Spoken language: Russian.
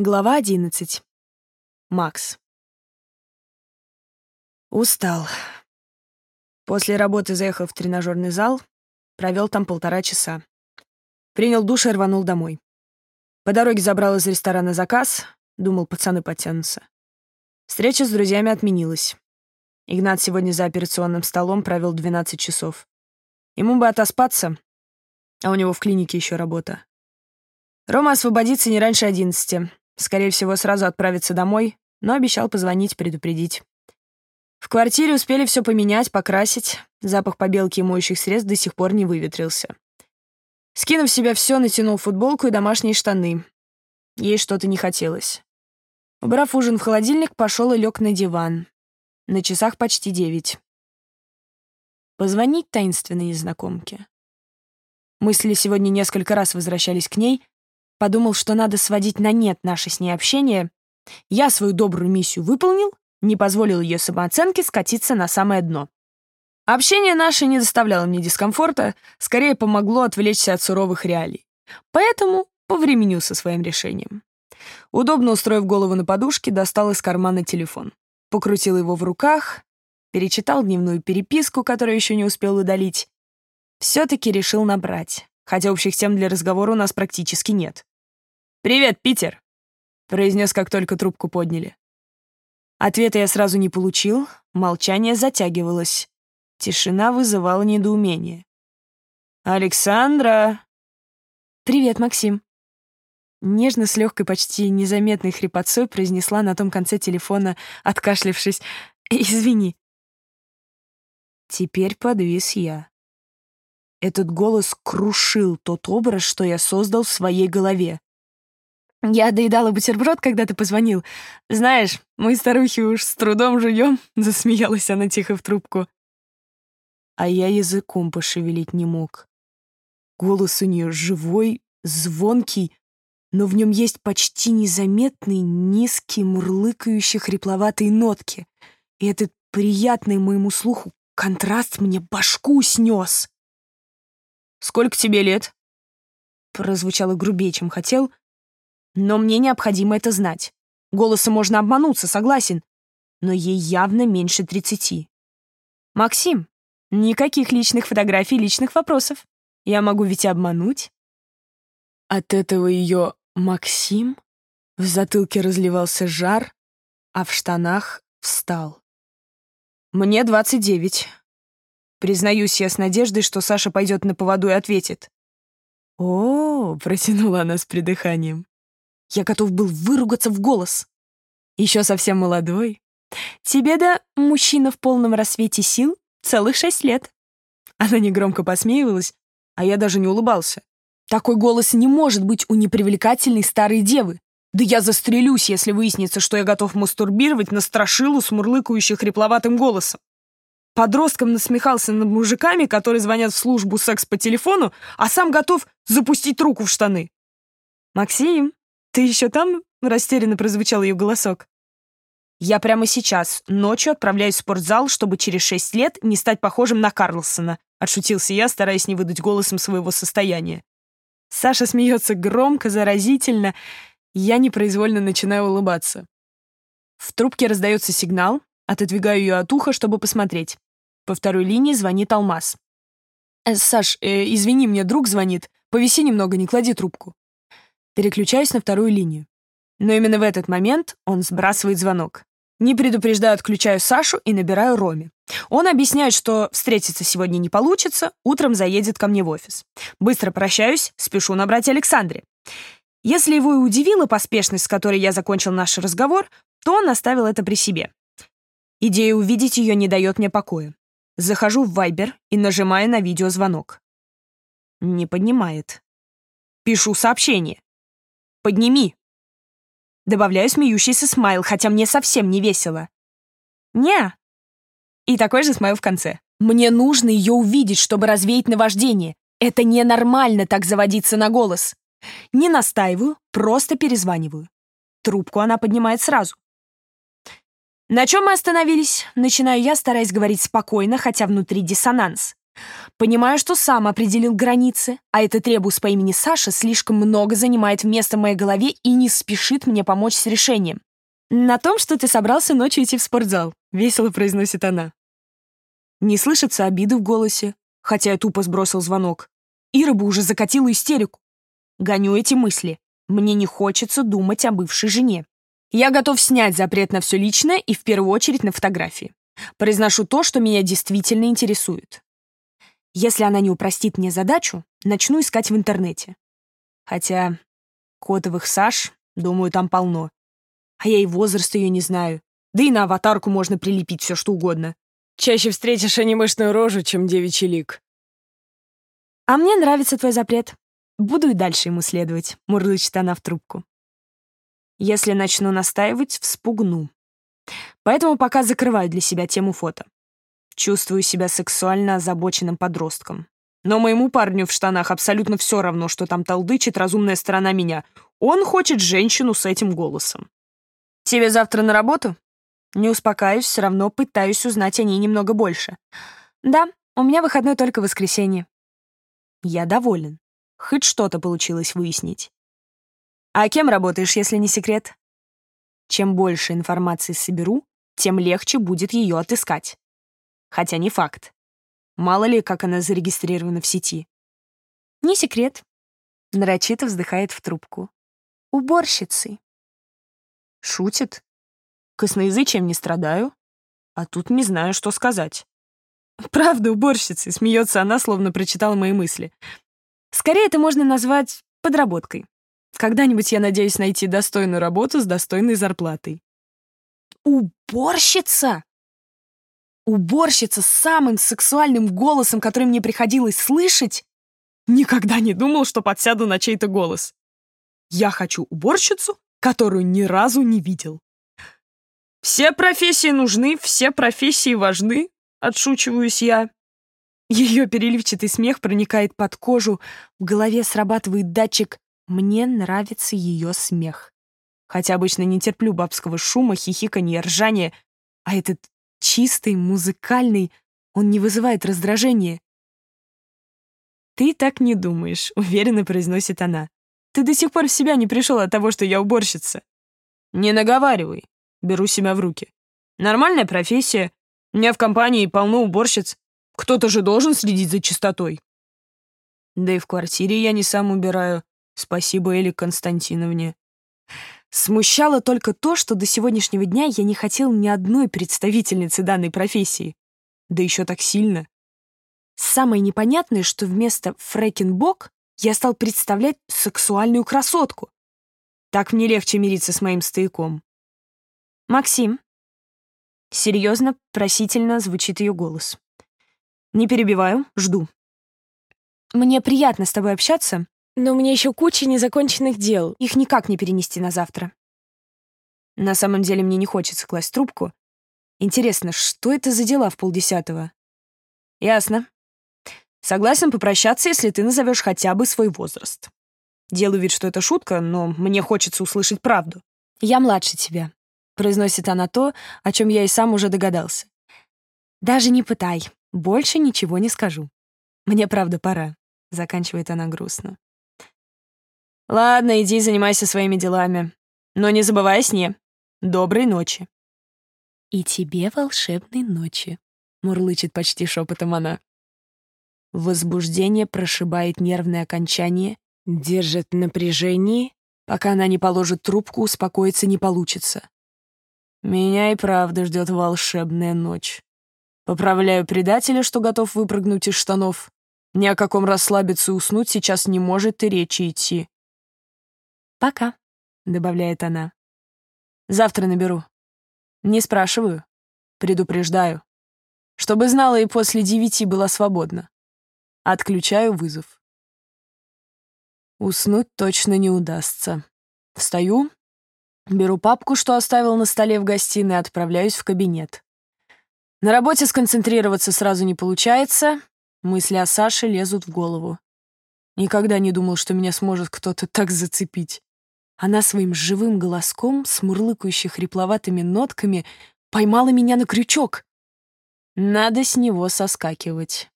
Глава 11. Макс. Устал. После работы заехал в тренажерный зал, провел там полтора часа. Принял душ и рванул домой. По дороге забрал из ресторана заказ, думал, пацаны подтянутся. Встреча с друзьями отменилась. Игнат сегодня за операционным столом провел 12 часов. Ему бы отоспаться, а у него в клинике еще работа. Рома освободится не раньше 11. Скорее всего, сразу отправиться домой, но обещал позвонить, предупредить. В квартире успели все поменять, покрасить. Запах побелки и моющих средств до сих пор не выветрился. Скинув себя все, натянул футболку и домашние штаны. Ей что-то не хотелось. Убрав ужин в холодильник, пошел и лег на диван. На часах почти девять. Позвонить таинственной незнакомке. Мысли сегодня несколько раз возвращались к ней, Подумал, что надо сводить на нет наше с ней общение. Я свою добрую миссию выполнил, не позволил ее самооценке скатиться на самое дно. Общение наше не доставляло мне дискомфорта, скорее помогло отвлечься от суровых реалий. Поэтому повременю со своим решением. Удобно устроив голову на подушке, достал из кармана телефон. Покрутил его в руках, перечитал дневную переписку, которую еще не успел удалить. Все-таки решил набрать, хотя общих тем для разговора у нас практически нет. «Привет, Питер!» — произнес, как только трубку подняли. Ответа я сразу не получил, молчание затягивалось. Тишина вызывала недоумение. «Александра!» «Привет, Максим!» Нежно, с легкой, почти незаметной хрипотцой произнесла на том конце телефона, откашлившись. «Извини». Теперь подвис я. Этот голос крушил тот образ, что я создал в своей голове. Я доедала бутерброд, когда ты позвонил. Знаешь, мы старухи уж с трудом жуем, засмеялась она тихо в трубку. А я языком пошевелить не мог. Голос у нее живой, звонкий, но в нем есть почти незаметные, низкие, мурлыкающие, хрипловатые нотки. И этот приятный моему слуху контраст мне башку снес. «Сколько тебе лет?» Прозвучало грубее, чем хотел, но мне необходимо это знать. Голосом можно обмануться, согласен. Но ей явно меньше тридцати. Максим, никаких личных фотографий, личных вопросов. Я могу ведь обмануть. От этого ее «Максим» в затылке разливался жар, а в штанах встал. Мне двадцать девять. Признаюсь я с надеждой, что Саша пойдет на поводу и ответит. «О, — протянула она с придыханием, я готов был выругаться в голос. Еще совсем молодой. Тебе да мужчина в полном рассвете сил целых шесть лет. Она негромко посмеивалась, а я даже не улыбался. Такой голос не может быть у непривлекательной старой девы. Да я застрелюсь, если выяснится, что я готов мастурбировать на страшилу с мурлыкающим хрипловатым голосом. Подростком насмехался над мужиками, которые звонят в службу секс по телефону, а сам готов запустить руку в штаны. «Максим, «Ты еще там?» — растерянно прозвучал ее голосок. «Я прямо сейчас, ночью отправляюсь в спортзал, чтобы через шесть лет не стать похожим на Карлсона», — отшутился я, стараясь не выдать голосом своего состояния. Саша смеется громко, заразительно. Я непроизвольно начинаю улыбаться. В трубке раздается сигнал, отодвигаю ее от уха, чтобы посмотреть. По второй линии звонит Алмаз. «Э, «Саш, э, извини, мне друг звонит. Повиси немного, не клади трубку». Переключаюсь на вторую линию. Но именно в этот момент он сбрасывает звонок. Не предупреждаю, отключаю Сашу и набираю Роме. Он объясняет, что встретиться сегодня не получится, утром заедет ко мне в офис. Быстро прощаюсь, спешу набрать Александре. Если его и удивила поспешность, с которой я закончил наш разговор, то он оставил это при себе. Идея увидеть ее не дает мне покоя. Захожу в Viber и нажимаю на видеозвонок. Не поднимает. Пишу сообщение. Подними!» Добавляю смеющийся смайл, хотя мне совсем не весело. «Не!» И такой же смайл в конце. «Мне нужно ее увидеть, чтобы развеять наваждение. Это ненормально так заводиться на голос. Не настаиваю, просто перезваниваю. Трубку она поднимает сразу. На чем мы остановились? Начинаю я, стараясь говорить спокойно, хотя внутри диссонанс. Понимаю, что сам определил границы, а этот ребус по имени Саша слишком много занимает места в моей голове и не спешит мне помочь с решением. «На том, что ты собрался ночью идти в спортзал», — весело произносит она. Не слышится обиды в голосе, хотя я тупо сбросил звонок. Ира бы уже закатила истерику. Гоню эти мысли. Мне не хочется думать о бывшей жене. Я готов снять запрет на все личное и в первую очередь на фотографии. Произношу то, что меня действительно интересует. Если она не упростит мне задачу, начну искать в интернете. Хотя кодовых Саш, думаю, там полно. А я и возраст ее не знаю. Да и на аватарку можно прилепить все что угодно. Чаще встретишь анимешную рожу, чем девичий лик. А мне нравится твой запрет. Буду и дальше ему следовать, мурлычет она в трубку. Если начну настаивать, вспугну. Поэтому пока закрываю для себя тему фото. Чувствую себя сексуально озабоченным подростком. Но моему парню в штанах абсолютно все равно, что там толдычит разумная сторона меня. Он хочет женщину с этим голосом. «Тебе завтра на работу?» Не успокаиваюсь, все равно пытаюсь узнать о ней немного больше. «Да, у меня выходной только воскресенье». Я доволен. Хоть что-то получилось выяснить. А кем работаешь, если не секрет? Чем больше информации соберу, тем легче будет ее отыскать. Хотя не факт. Мало ли, как она зарегистрирована в сети. Не секрет. Нарочито вздыхает в трубку. Уборщицей. Шутит. Косноязычием не страдаю, а тут не знаю, что сказать. Правда, уборщицей, смеется она, словно прочитала мои мысли. Скорее это можно назвать подработкой. Когда-нибудь я надеюсь найти достойную работу с достойной зарплатой. Уборщица? Уборщица с самым сексуальным голосом, который мне приходилось слышать? Никогда не думал, что подсяду на чей-то голос. Я хочу уборщицу, которую ни разу не видел. Все профессии нужны, все профессии важны, отшучиваюсь я. Ее переливчатый смех проникает под кожу, в голове срабатывает датчик «Мне нравится ее смех». Хотя обычно не терплю бабского шума, хихиканья, ржания, а этот чистый, музыкальный, он не вызывает раздражения. «Ты так не думаешь», — уверенно произносит она. «Ты до сих пор в себя не пришел от того, что я уборщица». «Не наговаривай», — беру себя в руки. «Нормальная профессия. У меня в компании полно уборщиц. Кто-то же должен следить за чистотой. Да и в квартире я не сам убираю. Спасибо Эле Константиновне. Смущало только то, что до сегодняшнего дня я не хотел ни одной представительницы данной профессии. Да еще так сильно. Самое непонятное, что вместо фрэкинбок я стал представлять сексуальную красотку. Так мне легче мириться с моим стояком. «Максим». Серьезно, просительно звучит ее голос. Не перебиваю, жду. Мне приятно с тобой общаться, но у меня еще куча незаконченных дел. Их никак не перенести на завтра. На самом деле мне не хочется класть трубку. Интересно, что это за дела в полдесятого? Ясно. Согласен попрощаться, если ты назовешь хотя бы свой возраст. Делаю вид, что это шутка, но мне хочется услышать правду. Я младше тебя, произносит она то, о чем я и сам уже догадался. Даже не пытай. Больше ничего не скажу. Мне правда пора, заканчивает она грустно. Ладно, иди занимайся своими делами. Но не забывай сне. Доброй ночи. И тебе волшебной ночи, мурлычет почти шепотом она. Возбуждение прошибает нервное окончание, держит напряжение, пока она не положит трубку, успокоиться не получится. Меня и правда ждет волшебная ночь. Поправляю предателя, что готов выпрыгнуть из штанов. Ни о каком расслабиться и уснуть сейчас не может и речи идти. «Пока», — добавляет она. «Завтра наберу. Не спрашиваю. Предупреждаю. Чтобы знала и после девяти была свободна. Отключаю вызов. Уснуть точно не удастся. Встаю, беру папку, что оставил на столе в гостиной, отправляюсь в кабинет. На работе сконцентрироваться сразу не получается. Мысли о Саше лезут в голову. Никогда не думал, что меня сможет кто-то так зацепить. Она своим живым голоском с мурлыкающей хрипловатыми нотками поймала меня на крючок. Надо с него соскакивать.